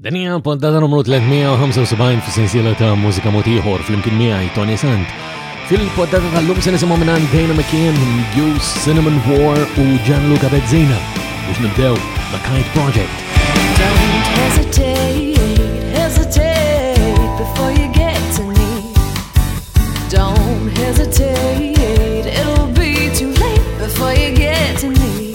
Dan hija poddata numru 375 fis-sensiela ta' mużika motiħor fl-imkien miegħi Tony Sant. Fil-poddata tal-lum se nisimgħu minn Dana McKean, Goose, Cinnamon War u Gianluca Bezzina biex nibdew The Kite Project. Don't hesitate, hesitate before you get to me. Don't hesitate, it'll be too late before you get to me.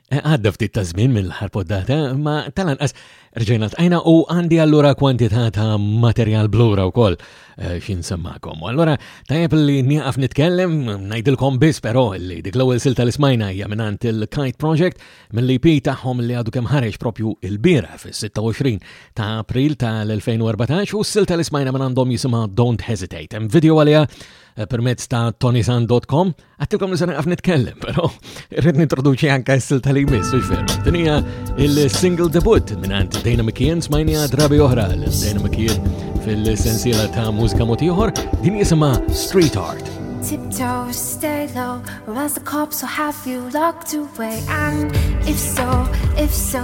Għadda ftit ta' żmien mill-ħar poddata, ma tal-anqas rġejna tajna u għandi allura kwantità ta' materjal blura wkoll eh, xin semmakom. U allura tajjeb li nieqaf nitkellem, ngħidilkom biss però li dik l-ewwel silta li smajna hija mingħand il-Kite Project mill-IP tagħhom li għadu kemm ħareġ propju il-bira fis-26 ta' April tal-2014 u s-silta li smajna minn għandhom jisimha Don't Hesitate. Hemm video għaliha eh, permezz ta' tonisan.com Għattilkom li se naqaf nitkellem, però rrid nintroduċi anke s-silta li jmiss, mhux veru. Din hija il-single debut mingħand Dana McKeon smajnija drabi oħra l Dana McKeon fil-sensiela ta' mużika mod ieħor, din jisimha Street Art. Tiptoe, stay low, or else the cops will have you locked away. And if so, if so,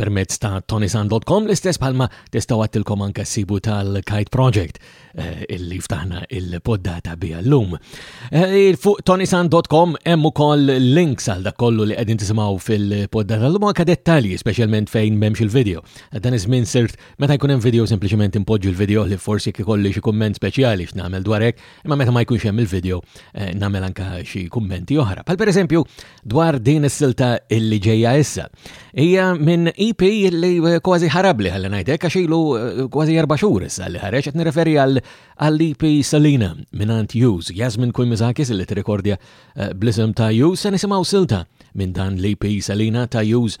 permezz ta' tonisan.com l-istess bħalma tistgħu għattilkom anke ssibu tal-Kite Project eh, illi ftaħna il-poddata bi llum. Eh, fuq tonisan.com hemm ukoll links għal dak kollu li qegħdin tisimgħu fil-poddata llum anke dettalji speċjalment fejn m'hemmx il-video. Eh, dan iż-żmien sirt meta jkun hemm video sempliċement impoġġi l-video li forsi kikolli xi kumment speċjali x'nagħmel dwar hekk, imma meta ma jkunx hemm il-video nagħmel anke xi kummenti oħra. Bħal pereżempju dwar din is-silta illi ġejja issa. Hija minn EP li eh, kważi ħarabli ħalli ngħidek għax ilu eh, kważi erba' xhur issa li ħareġ qed nirreferi għall-EP Salina minn Ant Hughes, Jasmine Kwimizakis li tirrekordja eh, bl-isem ta' Hughes se nisimgħu silta minn dan l-EP Salina ta' Hughes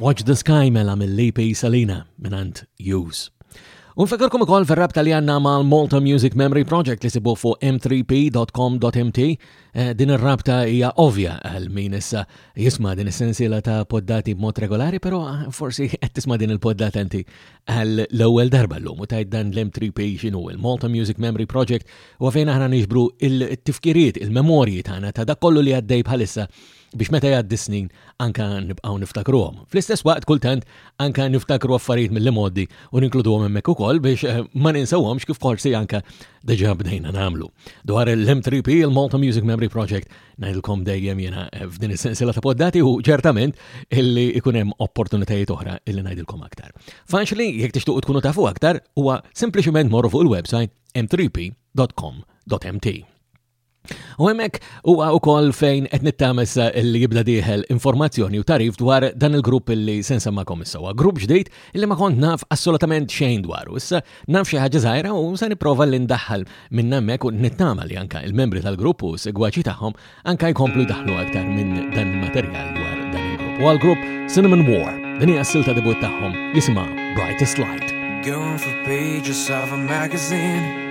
Watch the Sky mela mill-EP Salina minant Use. Unfekarkom ukoll ferrab tal-janna mal-Malta Music Memory Project li sibu fuq m3p.com.mt Eh, din ir-rabta hija ovvja għal min issa jisma' din is-sensiela ta' poddati b'mod regolari, però ah, forsi qed tisma' din il-poddata inti għal l-ewwel darba llum u tajt dan l-M3P x'inhu il-Malta Music Memory Project u fejn aħna niġbru il-tifkiriet, il-memorji tagħna ta' dak kollu li għaddej bħalissa biex meta jgħaddi snin anka nibqgħu niftakruhom. Fl-istess waqt kultant anka niftakru affarijiet mill-imoddi u ninkluduhom hemmhekk ukoll biex eh, ma ninsawhomx kif forsi anka deġa bdejna nagħmlu. Dwar l-M3P, il-Malta Music Memory Project, ngħidilkom dejjem jiena eh, f'din is-sensiela ta' poddati u ċertament illi ikun hemm opportunitajiet oħra illi ngħidilkom aktar. Faċli jekk tixtuq tkunu tafu aktar huwa sempliċement morru fuq il-website m3p.com.mt. U hemmhekk huwa wkoll fejn qed nittames li jibda dieħel informazzjoni u tarif dwar dan il-grupp li se nsemmakom issewwa. Grupp ġdid li ma kont naf assolutament xejn dwaru. Issa naf xi ħaġa żgħira u se nipprova li ndaħħal minn hemmhekk u nittama li anke il-membri tal-grupp u segwaċi tagħhom anke jkomplu daħlu aktar minn dan il-materjal dwar dan il-grupp. U għal-grupp Cinnamon War, din hija s-silta debut tagħhom jisimha Brightest Light. Going for pages of a magazine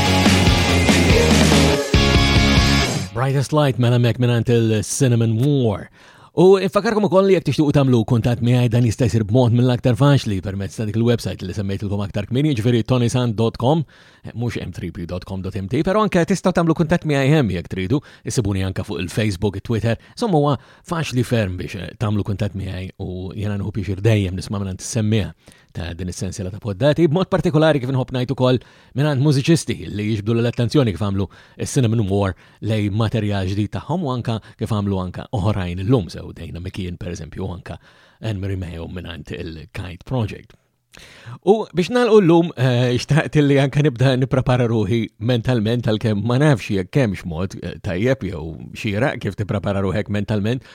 Brightest Light mela mek minant il-Cinnamon War. U infakarkom ukoll li jekk tixtuqu tagħmlu kuntatt miegħi dan jista' jsir b'mod mill-aktar faċli permezz ta' dik il-website li semmejtilkom aktar kmieni, ġifieri tonisan.com, mhux m3p.com.mt, però anke tistgħu tagħmlu kuntatt miegħi hemm jekk tridu, isibuni anke fuq il-Facebook, Twitter, insomma huwa faċli ferm biex eh, tagħmlu kuntatt miegħi u jiena nħu pixir dejjem nisma' minn semmiha ta' din is-sensiela ta' poddati, b'mod partikolari kif nħobb ngħid ukoll mingħand mużiċisti li jiġbdu l-attenzjoni kif għamlu s-Cinnamon War lej materjal ġdid tagħhom u anka kif għamlu anka oħrajn illum sew dejna mikien pereżempju anka Henry Mayo mingħand il-Kite Project. U biex nalqu l-lum, eh, xtaqt li anka nibda niprepara ruħi mentalment tal kem ma nafx jek kem xmod eh, tajjeb jew xira kif tiprepara ruħek mentalment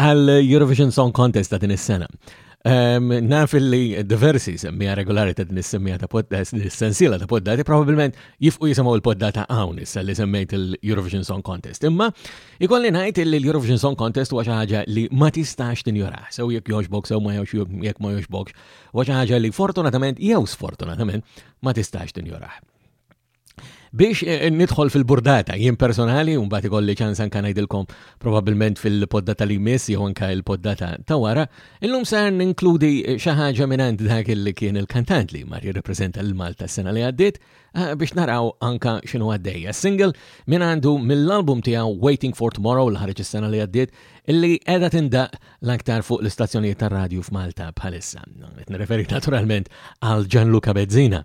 għal Eurovision Song Contest ta' din is-sena. Ehm, naf li diversi semmija regolari ta' din is-semmija ta' sensiela ta' poddati probabbilment jifqu jisimgħu l-poddata hawn issa li semmejt il-Eurovision Song Contest. Imma ikolli ngħid li l-Eurovision Song Contest huwa xi ħaġa li ma tistax tinjora, sew jekk jogħġbok sew ma jekk ma jogħġbokx, huwa xi ħaġa li fortunatament jew sfortunatament ma tistax tinjora. Biex eh, nidħol fil-burdata, jien personali, un bat ikolli ċans anka ngħidilkom probabbilment fil-podda tal imis jew anka il-poddata ta' wara, illum ser ninkludi eh, xi ħaġa mingħand dak li kien il-kantant li mar jirrepreżenta l-Malta s-sena li għaddiet eh, biex naraw anka x'inhu għaddejja. Single minn għandu mill-album tiegħu Waiting for Tomorrow li ħareġ is-sena li għaddiet illi qiegħda tindaq l-aktar fuq l-istazzjonijiet tar-radju f'Malta bħalissa. Qed nirreferi naturalment għal Gianluca Bezzina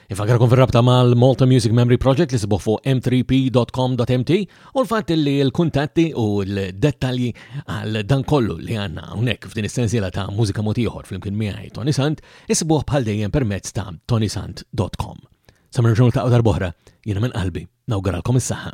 Ifakarkom fil-rabta mal-Malta Music Memory Project li sibuħ fuq m3p.com.mt u l-fat li l-kuntatti u l-dettalji għal dan kollu li għanna unek f'din essenzjela ta' mużika motiħor fl-imkien miħaj Tony Sant isibuħ bħal dejjem permezz ta' tonysant.com. Samir ġurnal ta' darbohra, jena minn qalbi, nawgaralkom is-saħħa.